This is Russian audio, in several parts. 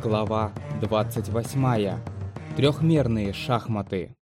Глава 28. Трехмерные шахматы.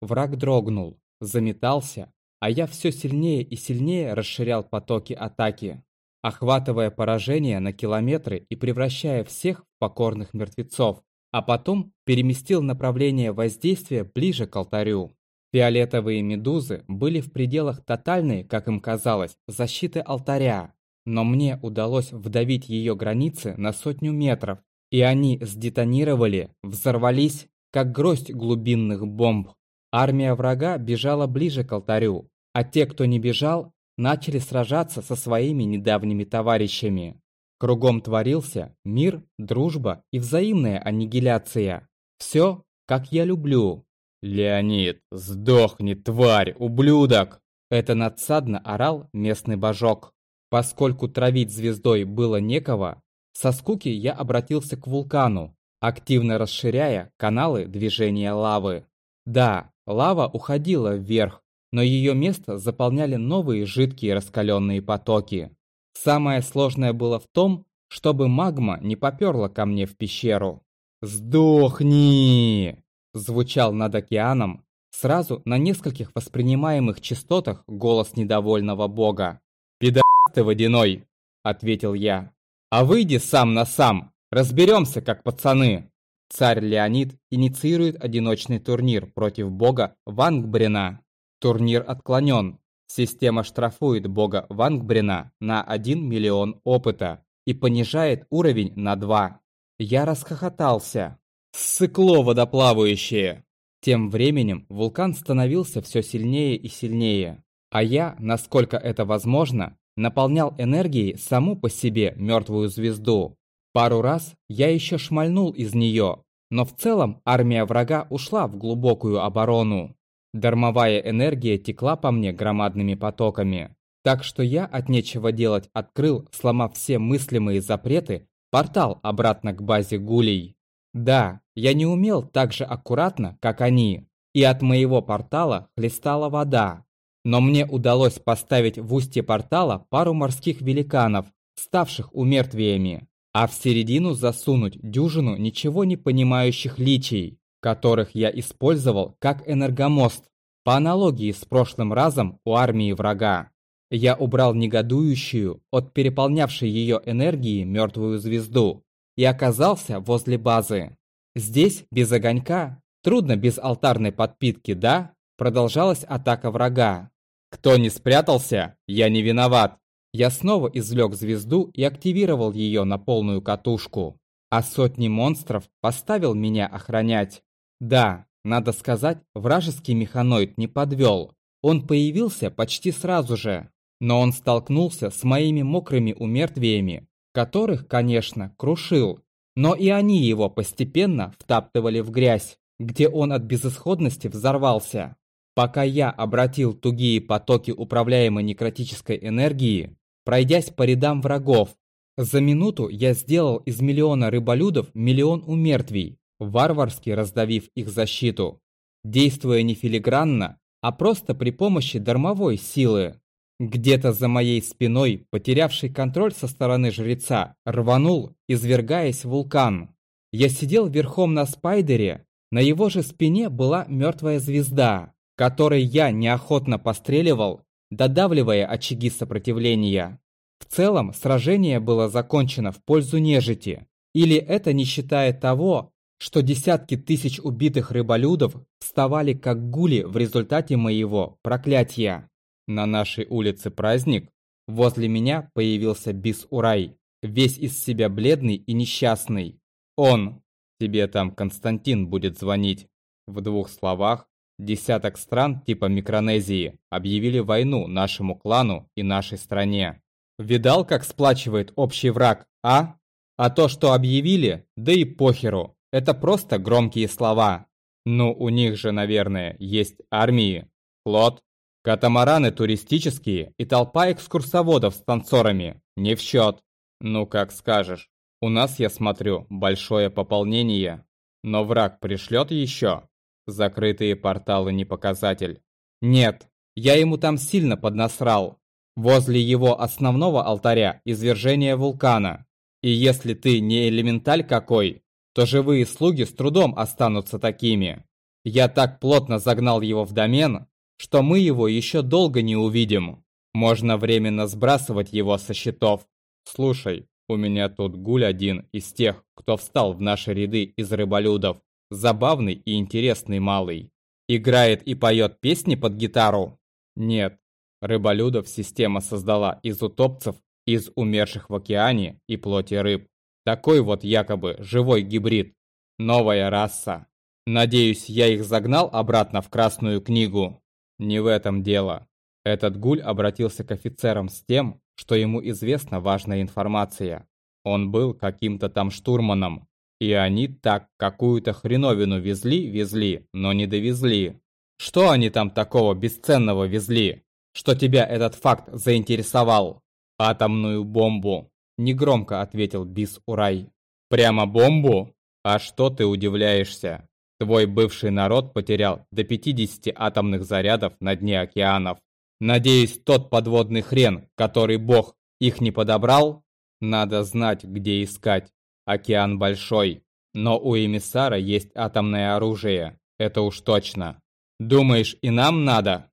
Враг дрогнул, заметался, а я все сильнее и сильнее расширял потоки атаки, охватывая поражение на километры и превращая всех в покорных мертвецов, а потом переместил направление воздействия ближе к алтарю. Фиолетовые медузы были в пределах тотальной, как им казалось, защиты алтаря, но мне удалось вдавить ее границы на сотню метров, и они сдетонировали, взорвались, как гроздь глубинных бомб. Армия врага бежала ближе к алтарю, а те, кто не бежал, начали сражаться со своими недавними товарищами. Кругом творился мир, дружба и взаимная аннигиляция. Все, как я люблю. «Леонид, сдохни, тварь, ублюдок!» Это надсадно орал местный божок. Поскольку травить звездой было некого, со скуки я обратился к вулкану, активно расширяя каналы движения лавы. Да, лава уходила вверх, но ее место заполняли новые жидкие раскаленные потоки. Самое сложное было в том, чтобы магма не поперла ко мне в пещеру. «Сдохни!» звучал над океаном сразу на нескольких воспринимаемых частотах голос недовольного бога. «Пидор ты водяной!» – ответил я. «А выйди сам на сам, разберемся, как пацаны!» Царь Леонид инициирует одиночный турнир против бога Вангбрена. Турнир отклонен. Система штрафует бога Вангбрена на 1 миллион опыта и понижает уровень на 2. Я расхохотался. Ссыкло водоплавающее! Тем временем вулкан становился все сильнее и сильнее, а я, насколько это возможно, наполнял энергией саму по себе мертвую звезду. Пару раз я еще шмальнул из нее, но в целом армия врага ушла в глубокую оборону. Дармовая энергия текла по мне громадными потоками. Так что я от нечего делать открыл, сломав все мыслимые запреты, портал обратно к базе гулей. Да, я не умел так же аккуратно, как они, и от моего портала хлестала вода, но мне удалось поставить в устье портала пару морских великанов, ставших умертвиями, а в середину засунуть дюжину ничего не понимающих личей, которых я использовал как энергомост, по аналогии с прошлым разом у армии врага. Я убрал негодующую от переполнявшей ее энергии мертвую звезду и оказался возле базы. Здесь, без огонька, трудно без алтарной подпитки, да? Продолжалась атака врага. Кто не спрятался, я не виноват. Я снова извлек звезду и активировал ее на полную катушку. А сотни монстров поставил меня охранять. Да, надо сказать, вражеский механоид не подвел. Он появился почти сразу же. Но он столкнулся с моими мокрыми умертвиями, которых, конечно, крушил. Но и они его постепенно втаптывали в грязь, где он от безысходности взорвался. Пока я обратил тугие потоки управляемой некротической энергии, пройдясь по рядам врагов, за минуту я сделал из миллиона рыболюдов миллион умертвий, варварски раздавив их защиту, действуя не филигранно, а просто при помощи дармовой силы. Где-то за моей спиной, потерявший контроль со стороны жреца, рванул, извергаясь вулкан. Я сидел верхом на спайдере, на его же спине была мертвая звезда который я неохотно постреливал, додавливая очаги сопротивления. В целом, сражение было закончено в пользу нежити. Или это не считая того, что десятки тысяч убитых рыболюдов вставали как гули в результате моего проклятия. На нашей улице праздник. Возле меня появился Бис-Урай, весь из себя бледный и несчастный. Он, тебе там Константин будет звонить. В двух словах, Десяток стран типа Микронезии объявили войну нашему клану и нашей стране. Видал, как сплачивает общий враг, а? А то, что объявили, да и похеру. Это просто громкие слова. Ну, у них же, наверное, есть армии, флот, катамараны туристические и толпа экскурсоводов с танцорами. Не в счет. Ну, как скажешь. У нас, я смотрю, большое пополнение. Но враг пришлет еще. Закрытые порталы не показатель. Нет, я ему там сильно поднасрал. Возле его основного алтаря извержение вулкана. И если ты не элементаль какой, то живые слуги с трудом останутся такими. Я так плотно загнал его в домен, что мы его еще долго не увидим. Можно временно сбрасывать его со счетов. Слушай, у меня тут гуль один из тех, кто встал в наши ряды из рыболюдов. Забавный и интересный малый. Играет и поет песни под гитару? Нет. Рыболюдов система создала из утопцев, из умерших в океане и плоти рыб. Такой вот якобы живой гибрид. Новая раса. Надеюсь, я их загнал обратно в Красную книгу. Не в этом дело. Этот гуль обратился к офицерам с тем, что ему известна важная информация. Он был каким-то там штурманом, и они так какую-то хреновину везли-везли, но не довезли. Что они там такого бесценного везли? Что тебя этот факт заинтересовал? Атомную бомбу. Негромко ответил Бис Урай. Прямо бомбу? А что ты удивляешься? Твой бывший народ потерял до 50 атомных зарядов на дне океанов. Надеюсь, тот подводный хрен, который бог их не подобрал? Надо знать, где искать. Океан большой. Но у эмиссара есть атомное оружие. Это уж точно. Думаешь, и нам надо?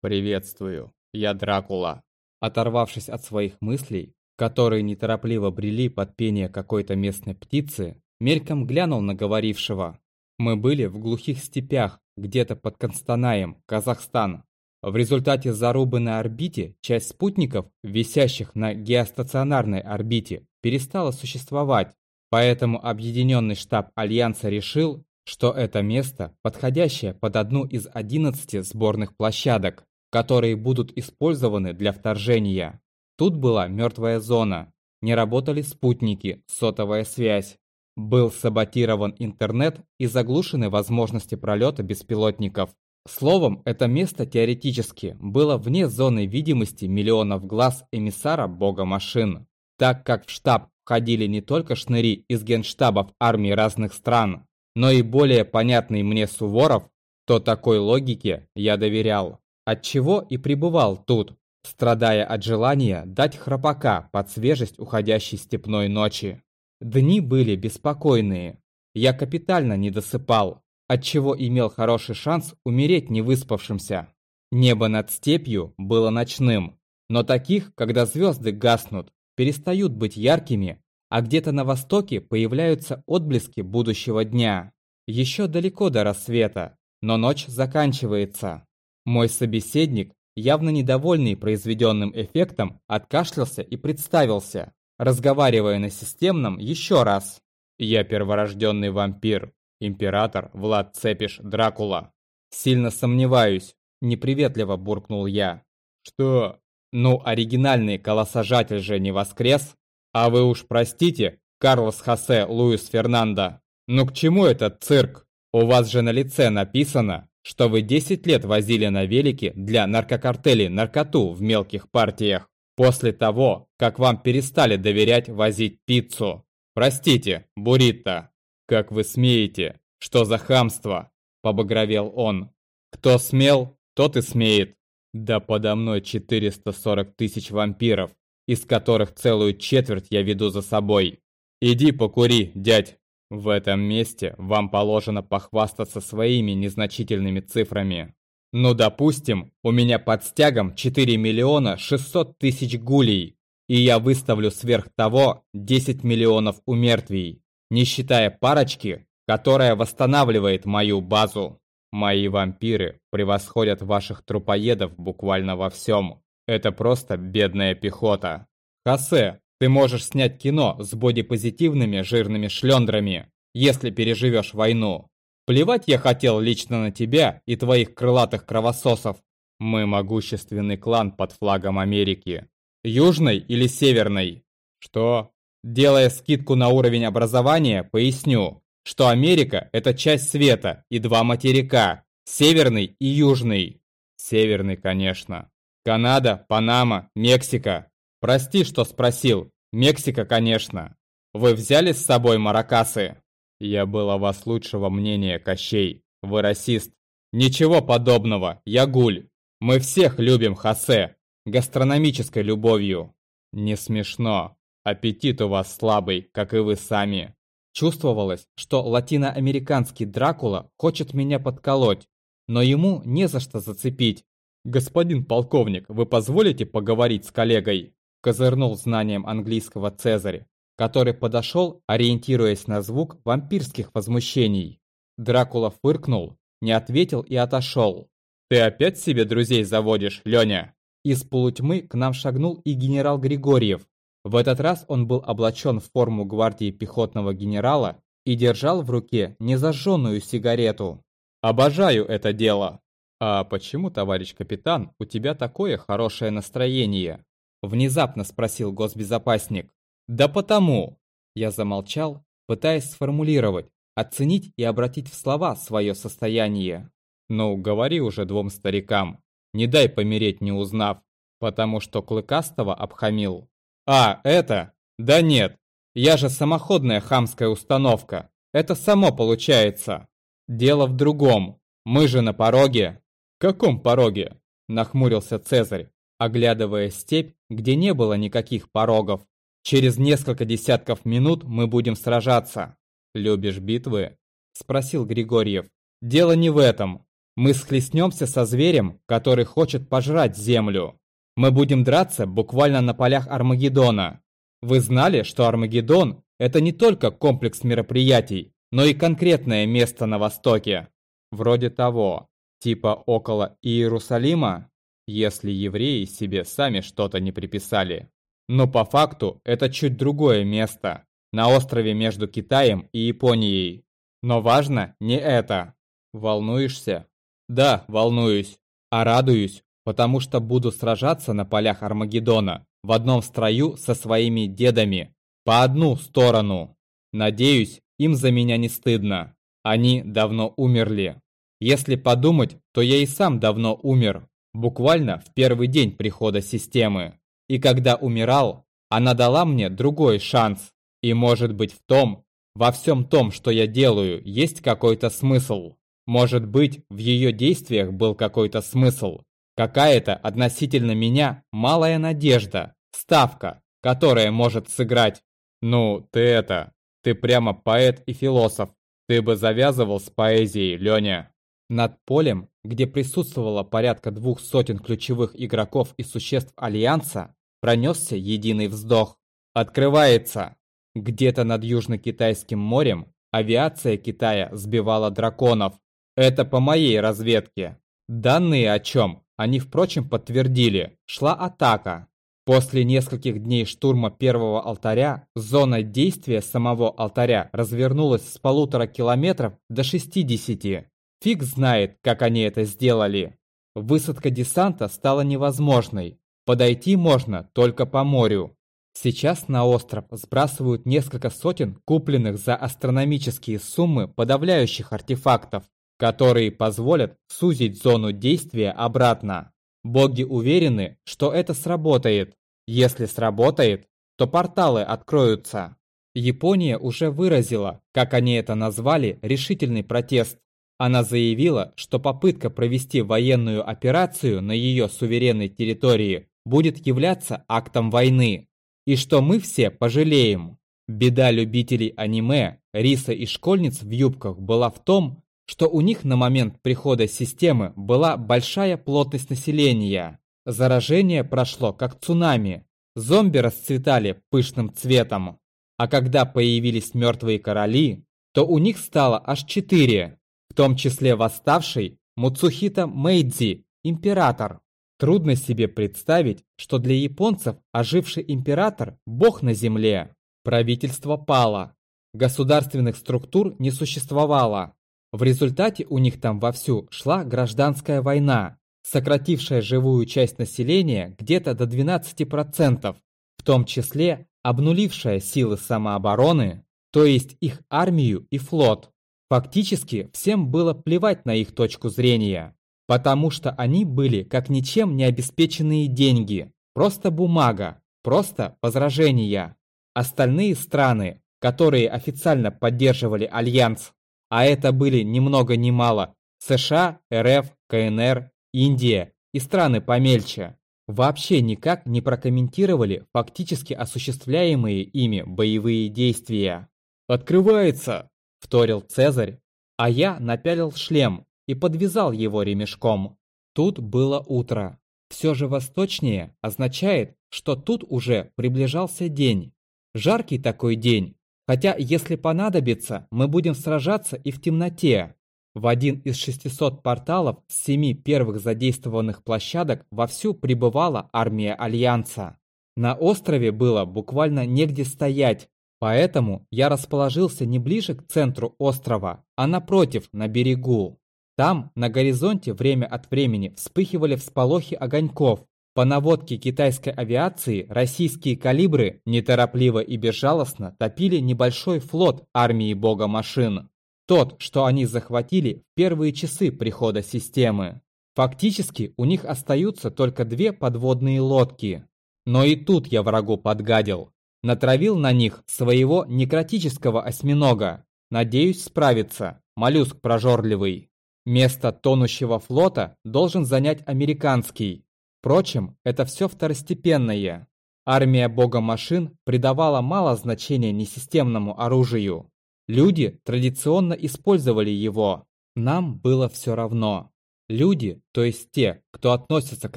Приветствую. Я Дракула. Оторвавшись от своих мыслей, которые неторопливо брели под пение какой-то местной птицы, мельком глянул на говорившего. Мы были в глухих степях, где-то под Констанаем, Казахстан. В результате зарубы на орбите часть спутников, висящих на геостационарной орбите, перестала существовать. Поэтому объединенный штаб Альянса решил, что это место подходящее под одну из 11 сборных площадок, которые будут использованы для вторжения. Тут была мертвая зона, не работали спутники, сотовая связь. Был саботирован интернет и заглушены возможности пролета беспилотников. Словом, это место теоретически было вне зоны видимости миллионов глаз эмиссара бога машин, так как в штаб входили не только шныри из генштабов армий разных стран, но и более понятный мне Суворов, то такой логике я доверял, отчего и пребывал тут, страдая от желания дать храпака под свежесть уходящей степной ночи. Дни были беспокойные. Я капитально не досыпал, отчего имел хороший шанс умереть невыспавшимся. Небо над степью было ночным, но таких, когда звезды гаснут, перестают быть яркими, а где-то на востоке появляются отблески будущего дня. Еще далеко до рассвета, но ночь заканчивается. Мой собеседник, явно недовольный произведенным эффектом, откашлялся и представился разговаривая на системном еще раз. «Я перворожденный вампир, император Влад Цепиш Дракула. Сильно сомневаюсь», – неприветливо буркнул я. «Что? Ну, оригинальный колоссожатель же не воскрес? А вы уж простите, Карлос Хосе Луис Фернандо. Ну к чему этот цирк? У вас же на лице написано, что вы 10 лет возили на велике для наркокартелей наркоту в мелких партиях. После того, как вам перестали доверять возить пиццу. Простите, буррито. Как вы смеете? Что за хамство? Побагровел он. Кто смел, тот и смеет. Да подо мной 440 тысяч вампиров, из которых целую четверть я веду за собой. Иди покури, дядь. В этом месте вам положено похвастаться своими незначительными цифрами. Ну, допустим, у меня под стягом 4 миллиона 600 тысяч гулей, и я выставлю сверх того 10 миллионов умертвий, не считая парочки, которая восстанавливает мою базу. Мои вампиры превосходят ваших трупоедов буквально во всем. Это просто бедная пехота. Хосе, ты можешь снять кино с бодипозитивными жирными шлендрами, если переживешь войну. Плевать я хотел лично на тебя и твоих крылатых кровососов. Мы могущественный клан под флагом Америки. Южной или северной? Что? Делая скидку на уровень образования, поясню, что Америка – это часть света и два материка – северный и южный. Северный, конечно. Канада, Панама, Мексика. Прости, что спросил. Мексика, конечно. Вы взяли с собой маракасы? «Я был о вас лучшего мнения, Кощей. Вы расист». «Ничего подобного, я гуль. Мы всех любим Хосе. Гастрономической любовью». «Не смешно. Аппетит у вас слабый, как и вы сами. Чувствовалось, что латиноамериканский Дракула хочет меня подколоть, но ему не за что зацепить. «Господин полковник, вы позволите поговорить с коллегой?» Козырнул знанием английского Цезарь, который подошел, ориентируясь на звук вампирских возмущений. Дракула фыркнул, не ответил и отошел. «Ты опять себе друзей заводишь, Леня?» Из полутьмы к нам шагнул и генерал Григорьев. В этот раз он был облачен в форму гвардии пехотного генерала и держал в руке незажженную сигарету. «Обожаю это дело!» «А почему, товарищ капитан, у тебя такое хорошее настроение?» Внезапно спросил госбезопасник. «Да потому!» Я замолчал, пытаясь сформулировать, оценить и обратить в слова свое состояние. «Ну, говори уже двум старикам, не дай помереть не узнав, потому что Клыкастого обхамил». «А, это? Да нет, я же самоходная хамская установка. Это само получается. Дело в другом. Мы же на пороге». «Каком пороге?» – нахмурился Цезарь, оглядывая степь, где не было никаких порогов. «Через несколько десятков минут мы будем сражаться». «Любишь битвы?» – спросил Григорьев. «Дело не в этом. Мы схлестнемся со зверем, который хочет пожрать землю. Мы будем драться буквально на полях Армагеддона. Вы знали, что Армагеддон – это не только комплекс мероприятий, но и конкретное место на Востоке? Вроде того, типа около Иерусалима, если евреи себе сами что-то не приписали. Но по факту это чуть другое место, на острове между Китаем и Японией. Но важно не это. Волнуешься? Да, волнуюсь. А радуюсь, потому что буду сражаться на полях Армагеддона в одном строю со своими дедами, по одну сторону. Надеюсь, им за меня не стыдно. Они давно умерли. Если подумать, то я и сам давно умер, буквально в первый день прихода системы. И когда умирал, она дала мне другой шанс. И может быть в том, во всем том, что я делаю, есть какой-то смысл. Может быть, в ее действиях был какой-то смысл. Какая-то относительно меня малая надежда, ставка, которая может сыграть. Ну, ты это, ты прямо поэт и философ. Ты бы завязывал с поэзией, Леня. Над полем, где присутствовало порядка двух сотен ключевых игроков и существ Альянса, пронесся единый вздох. Открывается! Где-то над Южно-Китайским морем авиация Китая сбивала драконов. Это по моей разведке. Данные о чем они, впрочем, подтвердили, шла атака. После нескольких дней штурма первого алтаря, зона действия самого алтаря развернулась с полутора километров до 60. Фиг знает, как они это сделали. Высадка десанта стала невозможной. Подойти можно только по морю. Сейчас на остров сбрасывают несколько сотен купленных за астрономические суммы подавляющих артефактов которые позволят сузить зону действия обратно. Боги уверены, что это сработает. Если сработает, то порталы откроются. Япония уже выразила, как они это назвали, решительный протест. Она заявила, что попытка провести военную операцию на ее суверенной территории будет являться актом войны. И что мы все пожалеем. Беда любителей аниме, риса и школьниц в юбках была в том, что у них на момент прихода системы была большая плотность населения. Заражение прошло как цунами. Зомби расцветали пышным цветом. А когда появились мертвые короли, то у них стало аж четыре, в том числе восставший Муцухита Мэйдзи, император. Трудно себе представить, что для японцев оживший император – бог на земле. Правительство пало. Государственных структур не существовало. В результате у них там вовсю шла гражданская война, сократившая живую часть населения где-то до 12%, в том числе обнулившая силы самообороны, то есть их армию и флот. Фактически всем было плевать на их точку зрения, потому что они были как ничем не обеспеченные деньги, просто бумага, просто возражения. Остальные страны, которые официально поддерживали Альянс, а это были ни много ни мало США, РФ, КНР, Индия и страны помельче, вообще никак не прокомментировали фактически осуществляемые ими боевые действия. «Открывается!» – вторил Цезарь, а я напялил шлем и подвязал его ремешком. Тут было утро. Все же восточнее означает, что тут уже приближался день. Жаркий такой день, хотя если понадобится, мы будем сражаться и в темноте. В один из 600 порталов с семи первых задействованных площадок вовсю прибывала армия Альянса. На острове было буквально негде стоять, поэтому я расположился не ближе к центру острова, а напротив, на берегу. Там, на горизонте, время от времени вспыхивали всполохи огоньков. По наводке китайской авиации российские калибры неторопливо и безжалостно топили небольшой флот армии бога машин. Тот, что они захватили в первые часы прихода системы. Фактически у них остаются только две подводные лодки. Но и тут я врагу подгадил. Натравил на них своего некротического осьминога. Надеюсь справиться, моллюск прожорливый. Место тонущего флота должен занять американский. Впрочем, это все второстепенное. Армия бога машин придавала мало значения несистемному оружию. Люди традиционно использовали его. Нам было все равно. Люди, то есть те, кто относится к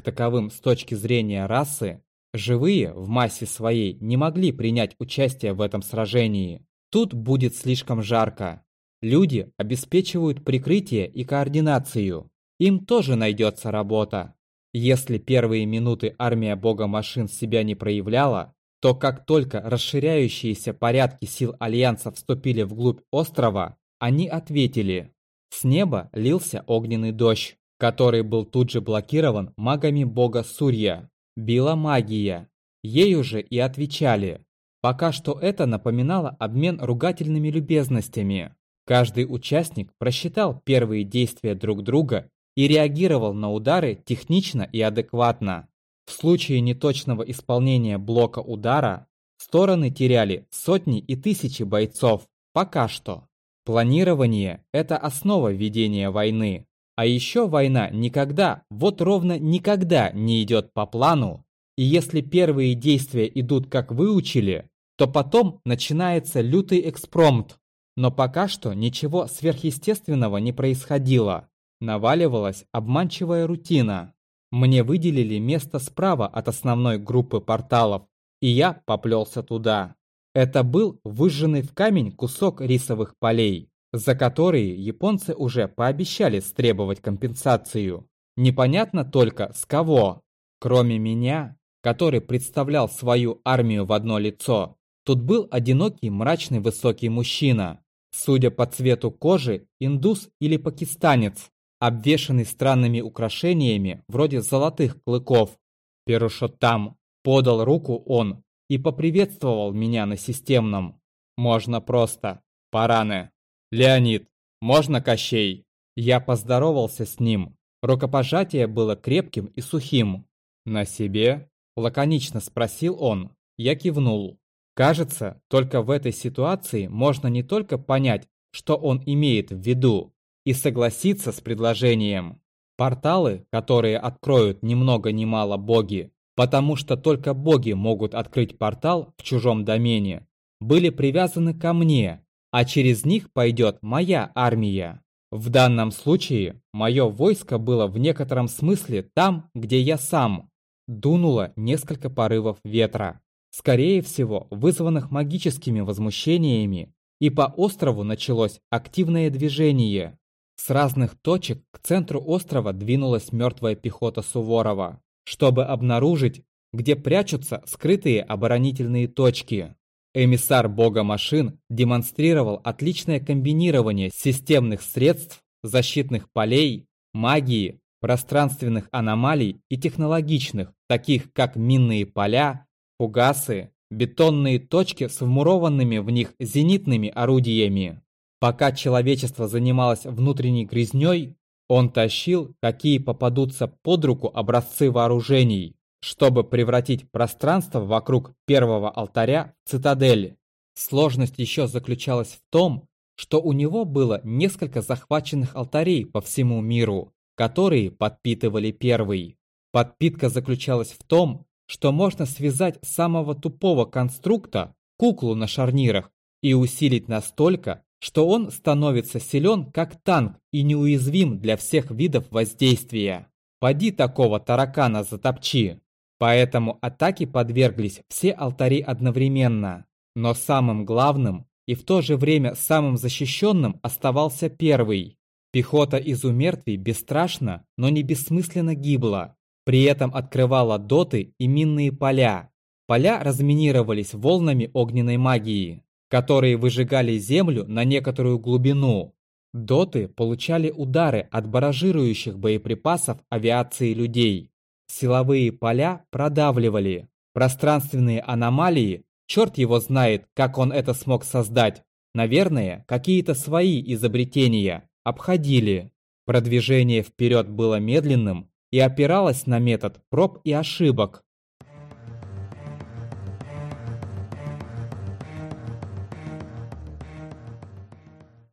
таковым с точки зрения расы, живые в массе своей не могли принять участие в этом сражении. Тут будет слишком жарко. Люди обеспечивают прикрытие и координацию. Им тоже найдется работа. Если первые минуты армия бога машин себя не проявляла, то как только расширяющиеся порядки сил Альянса вступили вглубь острова, они ответили. С неба лился огненный дождь, который был тут же блокирован магами бога Сурья. Била магия. Ею же и отвечали. Пока что это напоминало обмен ругательными любезностями. Каждый участник просчитал первые действия друг друга и реагировал на удары технично и адекватно. В случае неточного исполнения блока удара стороны теряли сотни и тысячи бойцов, пока что. Планирование – это основа ведения войны. А еще война никогда, вот ровно никогда не идет по плану. И если первые действия идут как выучили, то потом начинается лютый экспромт. Но пока что ничего сверхъестественного не происходило. Наваливалась обманчивая рутина. Мне выделили место справа от основной группы порталов, и я поплелся туда. Это был выжженный в камень кусок рисовых полей, за которые японцы уже пообещали стребовать компенсацию. Непонятно только с кого. Кроме меня, который представлял свою армию в одно лицо, тут был одинокий мрачный высокий мужчина. Судя по цвету кожи, индус или пакистанец обвешанный странными украшениями, вроде золотых клыков. там подал руку он и поприветствовал меня на системном. Можно просто. Параны. Леонид, можно Кощей? Я поздоровался с ним. Рукопожатие было крепким и сухим. На себе? Лаконично спросил он. Я кивнул. Кажется, только в этой ситуации можно не только понять, что он имеет в виду, и согласиться с предложением. Порталы, которые откроют ни много ни мало боги, потому что только боги могут открыть портал в чужом домене, были привязаны ко мне, а через них пойдет моя армия. В данном случае мое войско было в некотором смысле там, где я сам. Дунуло несколько порывов ветра, скорее всего вызванных магическими возмущениями, и по острову началось активное движение. С разных точек к центру острова двинулась мертвая пехота Суворова, чтобы обнаружить, где прячутся скрытые оборонительные точки. Эмиссар бога машин демонстрировал отличное комбинирование системных средств, защитных полей, магии, пространственных аномалий и технологичных, таких как минные поля, фугасы, бетонные точки с вмурованными в них зенитными орудиями. Пока человечество занималось внутренней грязней, он тащил, какие попадутся под руку образцы вооружений, чтобы превратить пространство вокруг первого алтаря в цитадель. Сложность еще заключалась в том, что у него было несколько захваченных алтарей по всему миру, которые подпитывали первый. Подпитка заключалась в том, что можно связать самого тупого конструкта, куклу на шарнирах, и усилить настолько, что он становится силен как танк и неуязвим для всех видов воздействия. Поди такого таракана затопчи. Поэтому атаки подверглись все алтари одновременно. Но самым главным и в то же время самым защищенным оставался первый. Пехота из умертвий бесстрашно, но не бессмысленно гибла. При этом открывала доты и минные поля. Поля разминировались волнами огненной магии, которые выжигали землю на некоторую глубину. Доты получали удары от баражирующих боеприпасов авиации людей. Силовые поля продавливали. Пространственные аномалии, черт его знает, как он это смог создать. Наверное, какие-то свои изобретения обходили. Продвижение вперед было медленным и опиралось на метод проб и ошибок.